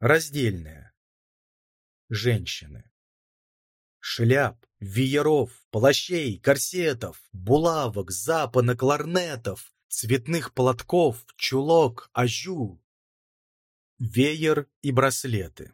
Раздельная. Женщины. Шляп, вееров, плащей, корсетов, булавок, запонок, ларнетов, цветных платков, чулок, ажу. Веер и браслеты.